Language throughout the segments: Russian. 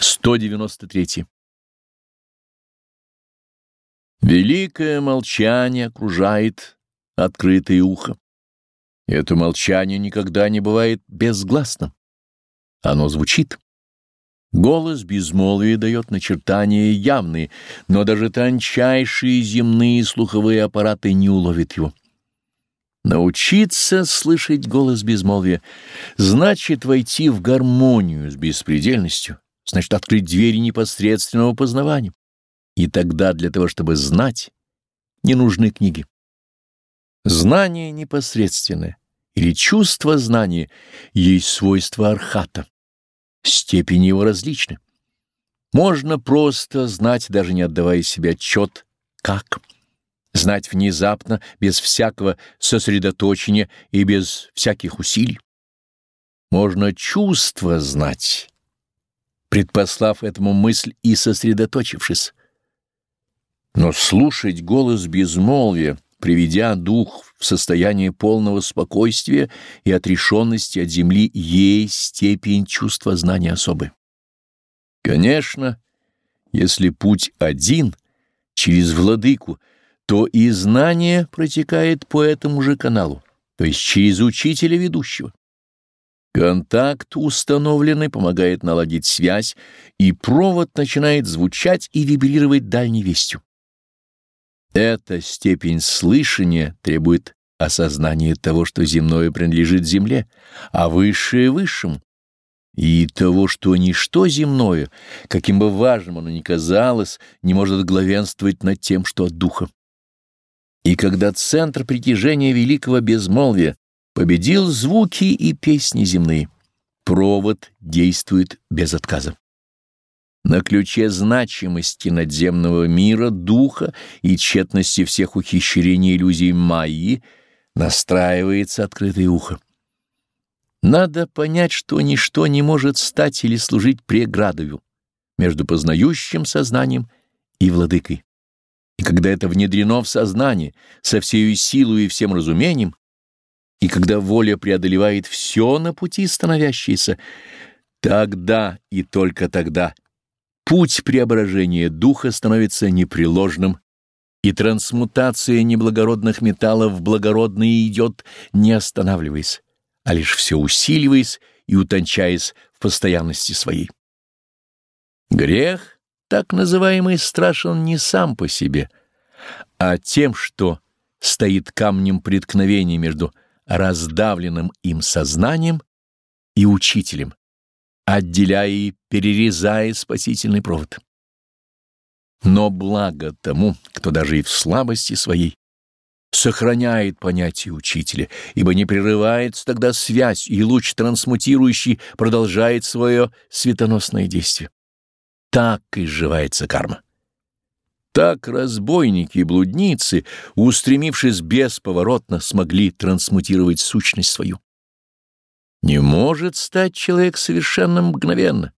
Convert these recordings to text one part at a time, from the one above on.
193. Великое молчание окружает открытое ухо. Это молчание никогда не бывает безгласным. Оно звучит. Голос безмолвия дает начертания явные, но даже тончайшие земные слуховые аппараты не уловят его. Научиться слышать голос безмолвия значит войти в гармонию с беспредельностью значит открыть двери непосредственного познавания. И тогда для того, чтобы знать, не нужны книги. Знание непосредственное или чувство знания есть свойство архата. Степени его различны. Можно просто знать, даже не отдавая себе отчет, как. Знать внезапно, без всякого сосредоточения и без всяких усилий. Можно чувство знать, предпослав этому мысль и сосредоточившись. Но слушать голос безмолвия, приведя дух в состояние полного спокойствия и отрешенности от земли, есть степень чувства знания особой. Конечно, если путь один, через владыку, то и знание протекает по этому же каналу, то есть через учителя ведущего. Контакт установленный помогает наладить связь, и провод начинает звучать и вибрировать дальней вестью. Эта степень слышания требует осознания того, что земное принадлежит земле, а высшее — высшему, и того, что ничто земное, каким бы важным оно ни казалось, не может главенствовать над тем, что от духа. И когда центр притяжения великого безмолвия Победил звуки и песни земные. Провод действует без отказа. На ключе значимости надземного мира, духа и тщетности всех ухищрений иллюзий Майи настраивается открытое ухо. Надо понять, что ничто не может стать или служить преградою между познающим сознанием и владыкой. И когда это внедрено в сознание со всей силой и всем разумением, и когда воля преодолевает все на пути становящееся, тогда и только тогда путь преображения духа становится непреложным, и трансмутация неблагородных металлов в благородные идет, не останавливаясь, а лишь все усиливаясь и утончаясь в постоянности своей. Грех, так называемый, страшен не сам по себе, а тем, что стоит камнем преткновения между раздавленным им сознанием и учителем, отделяя и перерезая спасительный провод. Но благо тому, кто даже и в слабости своей сохраняет понятие учителя, ибо не прерывается тогда связь, и луч трансмутирующий продолжает свое светоносное действие. Так изживается карма. Так разбойники и блудницы, устремившись бесповоротно, смогли трансмутировать сущность свою. Не может стать человек совершенно мгновенно.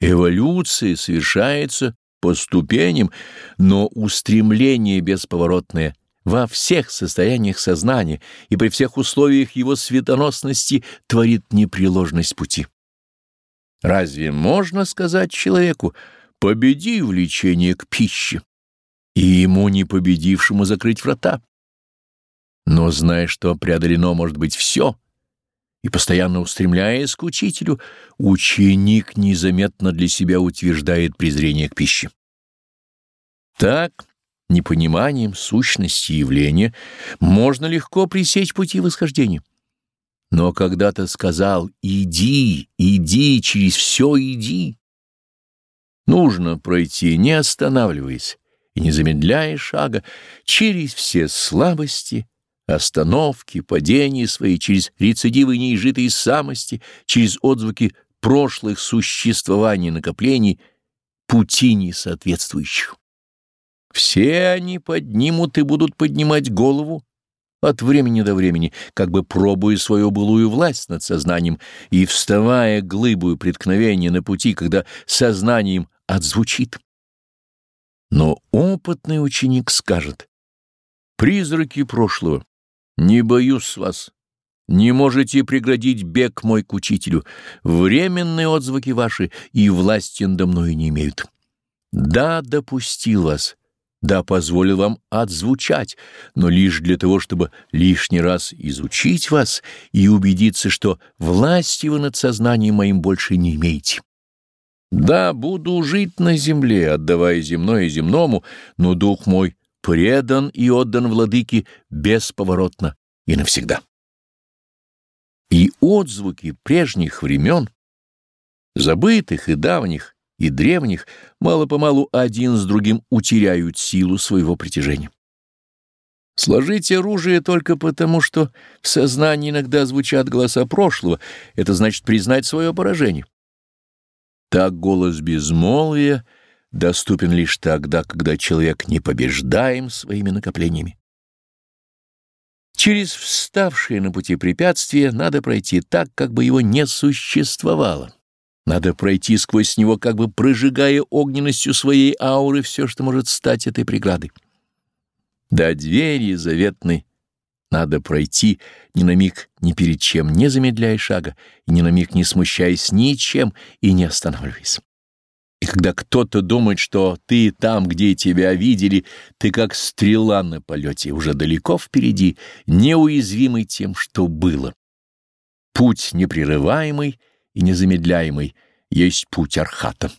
Эволюция совершается по ступеням, но устремление бесповоротное во всех состояниях сознания и при всех условиях его светоносности творит непреложность пути. Разве можно сказать человеку, победи влечение к пище, и ему, не победившему, закрыть врата. Но зная, что преодолено может быть все, и постоянно устремляясь к учителю, ученик незаметно для себя утверждает презрение к пище. Так, непониманием сущности явления можно легко пресечь пути восхождения. Но когда-то сказал «иди, иди, через все иди», Нужно пройти, не останавливаясь и не замедляя шага, через все слабости, остановки, падения свои, через рецидивы неизжитой самости, через отзвуки прошлых существований накоплений, пути несоответствующих. Все они поднимут и будут поднимать голову от времени до времени, как бы пробуя свою былую власть над сознанием и вставая глыбую преткновения на пути, когда сознанием отзвучит. Но опытный ученик скажет, «Призраки прошлого, не боюсь вас, Не можете преградить бег мой к учителю. Временные отзвуки ваши и власти надо мною не имеют. Да, допустил вас, да, позволил вам отзвучать, но лишь для того, чтобы лишний раз изучить вас и убедиться, что власти вы над сознанием моим больше не имеете. Да, буду жить на земле, отдавая земное земному, но дух мой предан и отдан владыке бесповоротно и навсегда. И отзвуки прежних времен, забытых и давних, и древних, мало-помалу один с другим утеряют силу своего притяжения. Сложить оружие только потому, что в сознании иногда звучат голоса прошлого, это значит признать свое поражение. Так голос безмолвия доступен лишь тогда, когда человек не побеждаем своими накоплениями. Через вставшие на пути препятствия надо пройти так, как бы его не существовало. Надо пройти сквозь него, как бы прожигая огненностью своей ауры все, что может стать этой преградой. До двери заветной надо пройти, ни на миг ни перед чем не замедляя шага, и ни на миг не смущаясь ничем и не останавливаясь. И когда кто-то думает, что ты там, где тебя видели, ты как стрела на полете, уже далеко впереди, неуязвимый тем, что было. Путь непрерываемый и незамедляемый есть путь архата.